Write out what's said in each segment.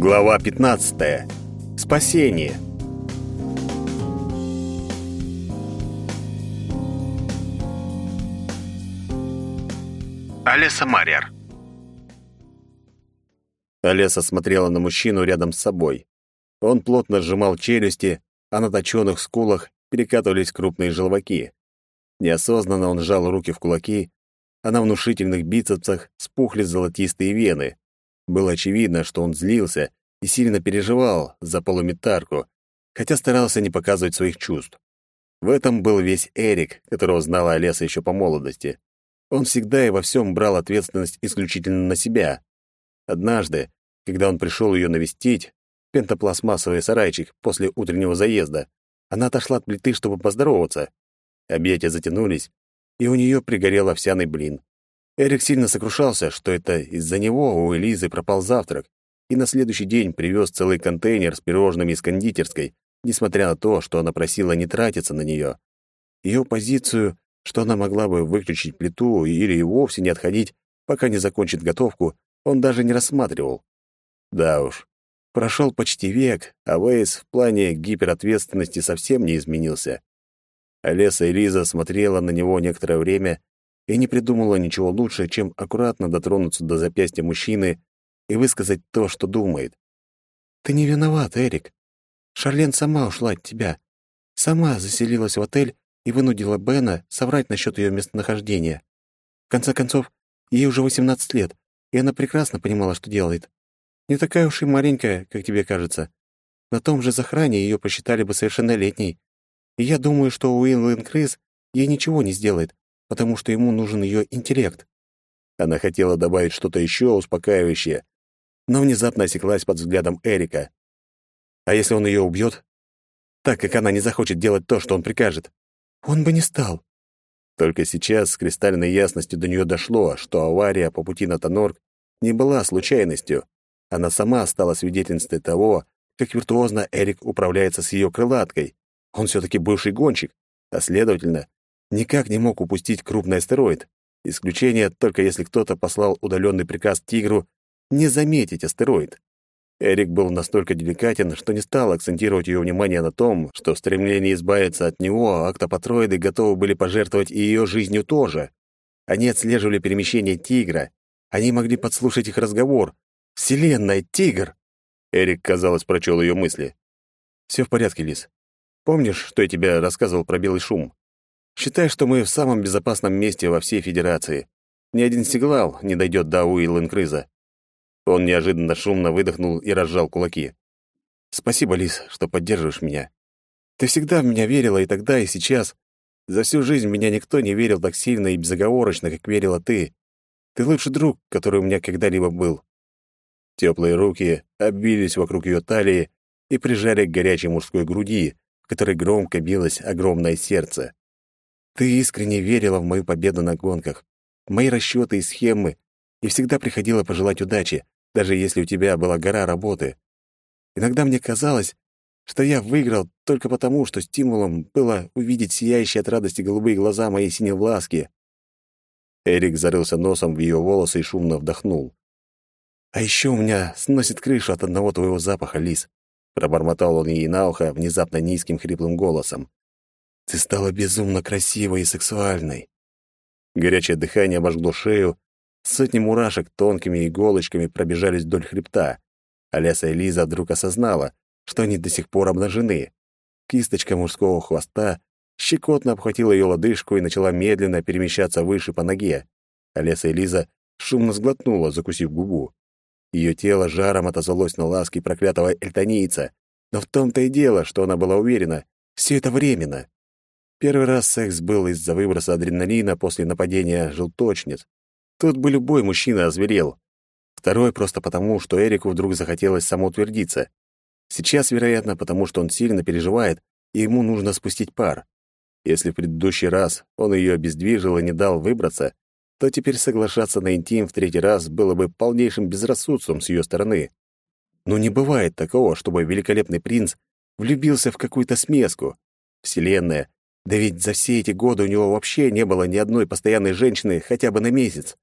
Глава 15. Спасение. Олеса Марьер. Олеса смотрела на мужчину рядом с собой. Он плотно сжимал челюсти, а на точёных скулах перекатывались крупные желваки. Неосознанно он сжал руки в кулаки, а на внушительных бицепсах спухли золотистые вены. Было очевидно, что он злился и сильно переживал за полуметарку, хотя старался не показывать своих чувств. В этом был весь Эрик, которого знала Олеса еще по молодости. Он всегда и во всем брал ответственность исключительно на себя. Однажды, когда он пришел ее навестить, пентопластмассовый сарайчик после утреннего заезда, она отошла от плиты, чтобы поздороваться. Объятия затянулись, и у нее пригорел овсяный блин. Эрик сильно сокрушался, что это из-за него у Элизы пропал завтрак, и на следующий день привез целый контейнер с пирожными из кондитерской, несмотря на то, что она просила не тратиться на нее. Ее позицию, что она могла бы выключить плиту или и вовсе не отходить, пока не закончит готовку, он даже не рассматривал. Да уж, прошел почти век, а Вейс в плане гиперответственности совсем не изменился. Олеса и Лиза смотрела на него некоторое время и не придумала ничего лучше, чем аккуратно дотронуться до запястья мужчины и высказать то, что думает. «Ты не виноват, Эрик. Шарлен сама ушла от тебя. Сама заселилась в отель и вынудила Бена соврать насчет ее местонахождения. В конце концов, ей уже 18 лет, и она прекрасно понимала, что делает. Не такая уж и маленькая, как тебе кажется. На том же захране ее посчитали бы совершеннолетней. И я думаю, что Уилл Крис ей ничего не сделает, потому что ему нужен ее интеллект». Она хотела добавить что-то еще успокаивающее, но внезапно осеклась под взглядом Эрика. А если он ее убьет? Так как она не захочет делать то, что он прикажет. Он бы не стал. Только сейчас с кристальной ясностью до нее дошло, что авария по пути на Тонорг не была случайностью. Она сама стала свидетельницей того, как виртуозно Эрик управляется с ее крылаткой. Он все-таки бывший гонщик, а, следовательно, никак не мог упустить крупный астероид. Исключение только если кто-то послал удаленный приказ Тигру не заметить астероид. Эрик был настолько деликатен, что не стал акцентировать ее внимание на том, что в стремлении избавиться от него октопатроиды готовы были пожертвовать и ее жизнью тоже. Они отслеживали перемещение тигра. Они могли подслушать их разговор. «Вселенная, тигр!» Эрик, казалось, прочел ее мысли. «Все в порядке, Лис. Помнишь, что я тебе рассказывал про белый шум? Считай, что мы в самом безопасном месте во всей Федерации. Ни один сигнал не дойдет до Уилленкрыза. Он неожиданно шумно выдохнул и разжал кулаки. «Спасибо, Лис, что поддерживаешь меня. Ты всегда в меня верила и тогда, и сейчас. За всю жизнь меня никто не верил так сильно и безоговорочно, как верила ты. Ты лучший друг, который у меня когда-либо был». Теплые руки обвились вокруг ее талии и прижали к горячей мужской груди, в которой громко билось огромное сердце. Ты искренне верила в мою победу на гонках, мои расчеты и схемы, и всегда приходила пожелать удачи, даже если у тебя была гора работы. Иногда мне казалось, что я выиграл только потому, что стимулом было увидеть сияющие от радости голубые глаза моей синевласки. Эрик зарылся носом в ее волосы и шумно вдохнул. «А еще у меня сносит крышу от одного твоего запаха, Лис», — пробормотал он ей на ухо внезапно низким хриплым голосом. Ты стала безумно красивой и сексуальной. Горячее дыхание обожгло шею, сотни мурашек тонкими иголочками пробежались вдоль хребта. Аляса и Лиза вдруг осознала, что они до сих пор обнажены. Кисточка мужского хвоста щекотно обхватила ее лодыжку и начала медленно перемещаться выше по ноге. Олеса и Лиза шумно сглотнула, закусив губу. Ее тело жаром отозвалось на ласки проклятого эльтонийца. Но в том-то и дело, что она была уверена, все это временно. Первый раз секс был из-за выброса адреналина после нападения желточниц. Тут бы любой мужчина озверел. Второй просто потому, что Эрику вдруг захотелось самоутвердиться. Сейчас, вероятно, потому что он сильно переживает, и ему нужно спустить пар. Если в предыдущий раз он ее обездвижил и не дал выбраться, то теперь соглашаться на интим в третий раз было бы полнейшим безрассудством с ее стороны. Но не бывает такого, чтобы великолепный принц влюбился в какую-то смеску. Вселенная да ведь за все эти годы у него вообще не было ни одной постоянной женщины хотя бы на месяц.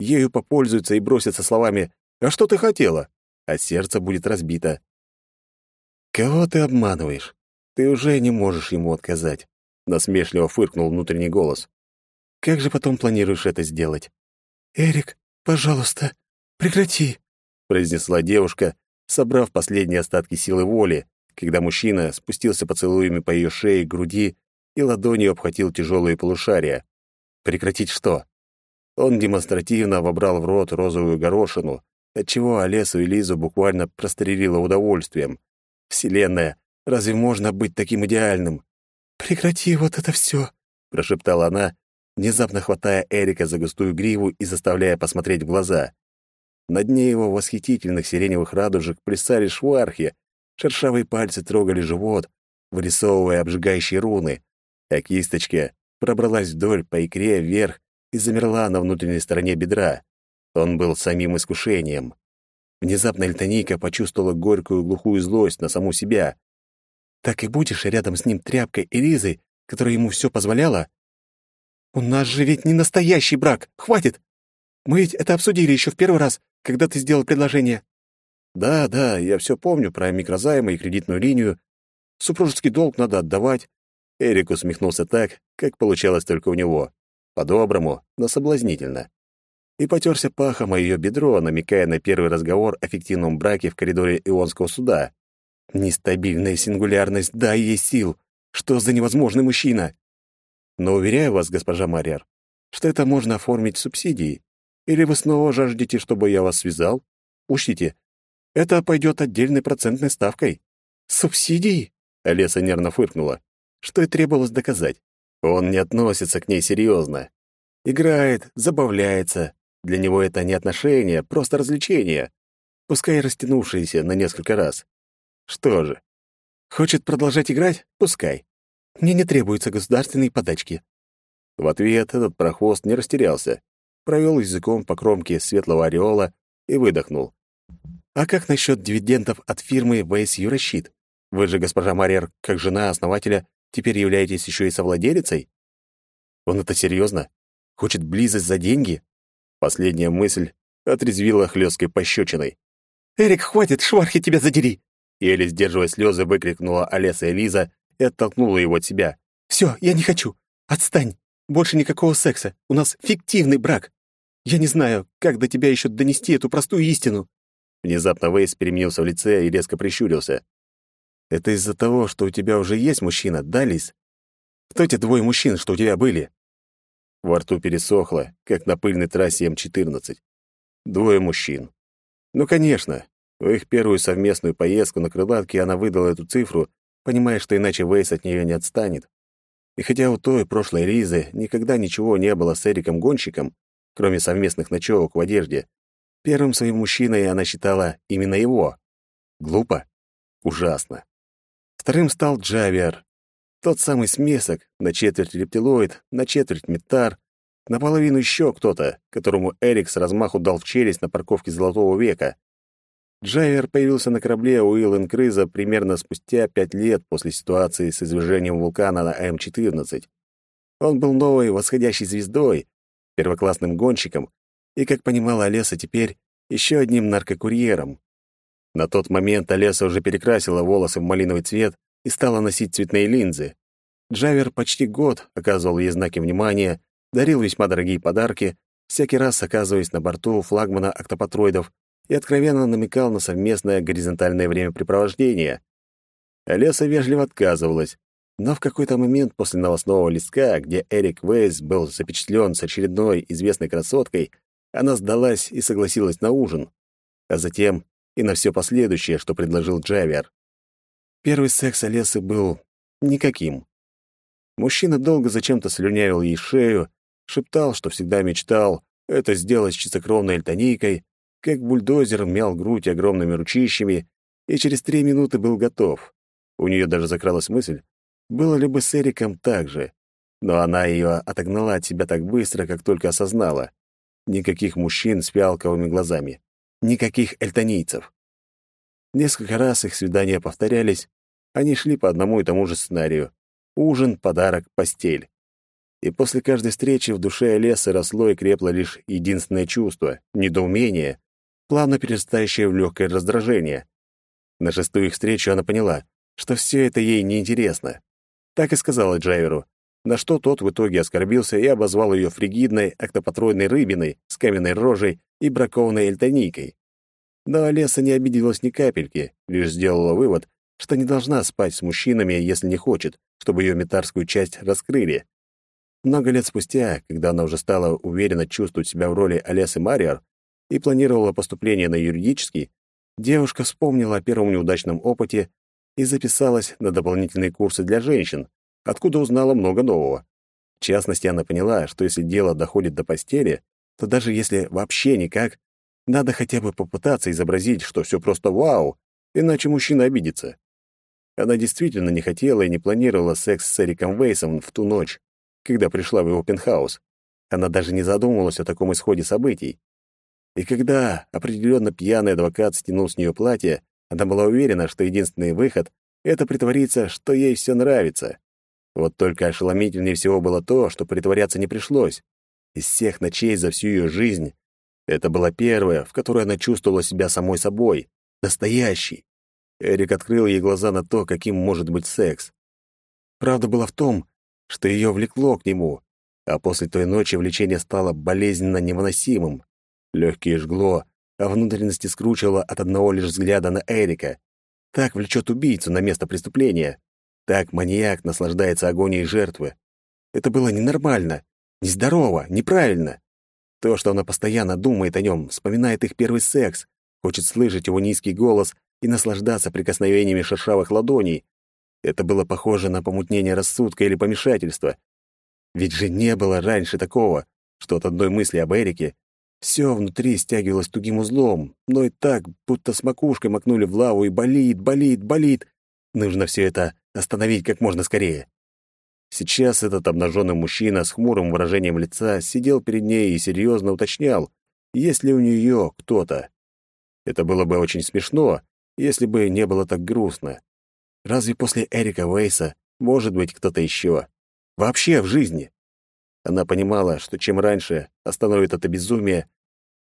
Ею попользуются и бросятся словами «А что ты хотела?» а сердце будет разбито. «Кого ты обманываешь? Ты уже не можешь ему отказать», — насмешливо фыркнул внутренний голос. «Как же потом планируешь это сделать?» «Эрик, пожалуйста, прекрати», — произнесла девушка, собрав последние остатки силы воли, когда мужчина спустился поцелуями по ее шее, груди и ладонью обхватил тяжелые полушария. Прекратить что? Он демонстративно вобрал в рот розовую горошину, отчего Олесу и Лизу буквально прострелило удовольствием. «Вселенная, разве можно быть таким идеальным?» «Прекрати вот это все, прошептала она, внезапно хватая Эрика за густую гриву и заставляя посмотреть в глаза. На дне его восхитительных сиреневых радужек плясали швархи, шершавые пальцы трогали живот, вырисовывая обжигающие руны, а кисточка пробралась вдоль по икре вверх и замерла на внутренней стороне бедра. Он был самим искушением. Внезапно Эльтонийка почувствовала горькую глухую злость на саму себя. «Так и будешь рядом с ним тряпкой и которая ему все позволяла?» «У нас же ведь не настоящий брак! Хватит! Мы ведь это обсудили еще в первый раз, когда ты сделал предложение». «Да, да, я все помню про микрозаймы и кредитную линию. Супружеский долг надо отдавать». Эрик усмехнулся так, как получалось только у него. По-доброму, но соблазнительно. И потерся пахом о ее бедро, намекая на первый разговор о фиктивном браке в коридоре Ионского суда. Нестабильная сингулярность, дай ей сил. Что за невозможный мужчина? Но уверяю вас, госпожа Марьер, что это можно оформить субсидией. Или вы снова жаждете, чтобы я вас связал? Учтите, это пойдет отдельной процентной ставкой. Субсидии? Олеса нервно фыркнула. Что и требовалось доказать. Он не относится к ней серьезно. Играет, забавляется. Для него это не отношения, просто развлечение. Пускай растянувшиеся на несколько раз. Что же, хочет продолжать играть? Пускай. Мне не требуются государственные подачки. В ответ этот прохвост не растерялся. Провел языком по кромке светлого ореола и выдохнул. «А как насчет дивидендов от фирмы Вейс Юращит? Вы же, госпожа Марьер, как жена основателя, Теперь являетесь еще и совладелицей? Он это серьезно? Хочет близость за деньги? Последняя мысль отрезвила хлесткой пощечиной. «Эрик, хватит, швархи тебя задери!» Еле сдерживая слезы, выкрикнула Олеса Элиза и оттолкнула его от себя. «Все, я не хочу! Отстань! Больше никакого секса! У нас фиктивный брак! Я не знаю, как до тебя еще донести эту простую истину!» Внезапно Вейс переменился в лице и резко прищурился. Это из-за того, что у тебя уже есть мужчина, да, Лис? Кто те двое мужчин, что у тебя были?» Во рту пересохло, как на пыльной трассе М-14. Двое мужчин. Ну, конечно. В их первую совместную поездку на крылатке она выдала эту цифру, понимая, что иначе Вейс от нее не отстанет. И хотя у той прошлой Ризы никогда ничего не было с Эриком Гонщиком, кроме совместных ночевок в одежде, первым своим мужчиной она считала именно его. Глупо? Ужасно. Вторым стал Джавиар. Тот самый смесок, на четверть рептилоид, на четверть метар, наполовину еще кто-то, которому Эрик с размаху дал в челюсть на парковке Золотого века. Джавиар появился на корабле Уиллен Крыза примерно спустя пять лет после ситуации с извержением вулкана на М-14. Он был новой восходящей звездой, первоклассным гонщиком и, как понимала Олеса теперь, еще одним наркокурьером. На тот момент Олеса уже перекрасила волосы в малиновый цвет и стала носить цветные линзы. Джавер почти год оказывал ей знаки внимания, дарил весьма дорогие подарки, всякий раз оказываясь на борту флагмана октопатроидов и откровенно намекал на совместное горизонтальное времяпрепровождение. Олеса вежливо отказывалась, но в какой-то момент после новостного листка, где Эрик Вейс был запечатлен с очередной известной красоткой, она сдалась и согласилась на ужин. А затем и на все последующее, что предложил Джавиар. Первый секс Олесы был никаким. Мужчина долго зачем-то слюнявил ей шею, шептал, что всегда мечтал это сделать с чистокровной эльтонийкой, как бульдозер мял грудь огромными ручищами, и через три минуты был готов. У нее даже закралась мысль, было ли бы с Эриком так же, но она ее отогнала от себя так быстро, как только осознала. Никаких мужчин с фиалковыми глазами. Никаких эльтонийцев. Несколько раз их свидания повторялись, они шли по одному и тому же сценарию. Ужин, подарок, постель. И после каждой встречи в душе Леса росло и крепло лишь единственное чувство — недоумение. плавно перерастающее в легкое раздражение. На шестую их встречу она поняла, что все это ей неинтересно. Так и сказала Джайверу, на что тот в итоге оскорбился и обозвал ее фригидной, октопатройной рыбиной с каменной рожей и бракованной эльтоникой. Но Олеса не обиделась ни капельки, лишь сделала вывод, что не должна спать с мужчинами, если не хочет, чтобы ее метарскую часть раскрыли. Много лет спустя, когда она уже стала уверенно чувствовать себя в роли Олесы Мариар и планировала поступление на юридический, девушка вспомнила о первом неудачном опыте и записалась на дополнительные курсы для женщин, откуда узнала много нового. В частности, она поняла, что если дело доходит до постели, то даже если вообще никак, надо хотя бы попытаться изобразить, что все просто вау, иначе мужчина обидится. Она действительно не хотела и не планировала секс с Эриком Вейсом в ту ночь, когда пришла в его пентхаус. Она даже не задумывалась о таком исходе событий. И когда определенно пьяный адвокат стянул с нее платье, она была уверена, что единственный выход — это притвориться, что ей все нравится. Вот только ошеломительнее всего было то, что притворяться не пришлось. Из всех ночей за всю ее жизнь это была первая, в которой она чувствовала себя самой собой, настоящей. Эрик открыл ей глаза на то, каким может быть секс. Правда была в том, что ее влекло к нему, а после той ночи влечение стало болезненно невыносимым. Легкие жгло, а внутренности скручивало от одного лишь взгляда на Эрика. Так влечет убийцу на место преступления. Так маньяк наслаждается агонией жертвы. Это было ненормально, нездорово, неправильно. То, что она постоянно думает о нем, вспоминает их первый секс, хочет слышать его низкий голос и наслаждаться прикосновениями шершавых ладоней. Это было похоже на помутнение рассудка или помешательство. Ведь же не было раньше такого, что от одной мысли об Эрике все внутри стягивалось тугим узлом, но и так, будто с макушкой макнули в лаву и болит, болит, болит. Нужно все это остановить как можно скорее. Сейчас этот обнаженный мужчина с хмурым выражением лица сидел перед ней и серьезно уточнял, есть ли у нее кто-то. Это было бы очень смешно, если бы не было так грустно. Разве после Эрика Уэйса может быть кто-то еще? Вообще в жизни? Она понимала, что чем раньше остановит это безумие,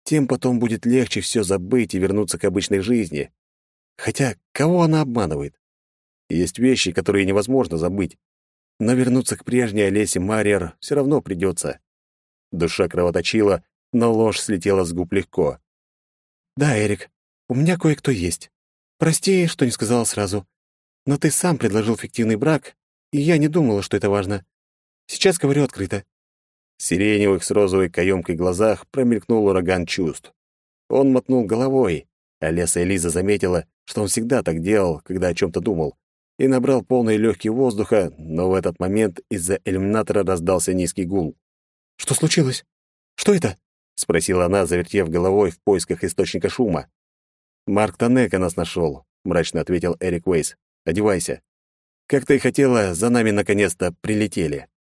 тем потом будет легче все забыть и вернуться к обычной жизни. Хотя кого она обманывает? Есть вещи, которые невозможно забыть. Но вернуться к прежней Олесе Марьер все равно придется. Душа кровоточила, но ложь слетела с губ легко. «Да, Эрик, у меня кое-кто есть. Прости, что не сказала сразу. Но ты сам предложил фиктивный брак, и я не думала, что это важно. Сейчас говорю открыто». В сиреневых с розовой каемкой глазах промелькнул ураган чувств. Он мотнул головой, а Леса Элиза заметила, что он всегда так делал, когда о чем-то думал, и набрал полные легкие воздуха, но в этот момент из-за иллюминатора раздался низкий гул. «Что случилось? Что это?» — спросила она, завертев головой в поисках источника шума. «Марк Танека нас нашел», — мрачно ответил Эрик Уэйс. «Одевайся. Как ты и хотела, за нами наконец-то прилетели».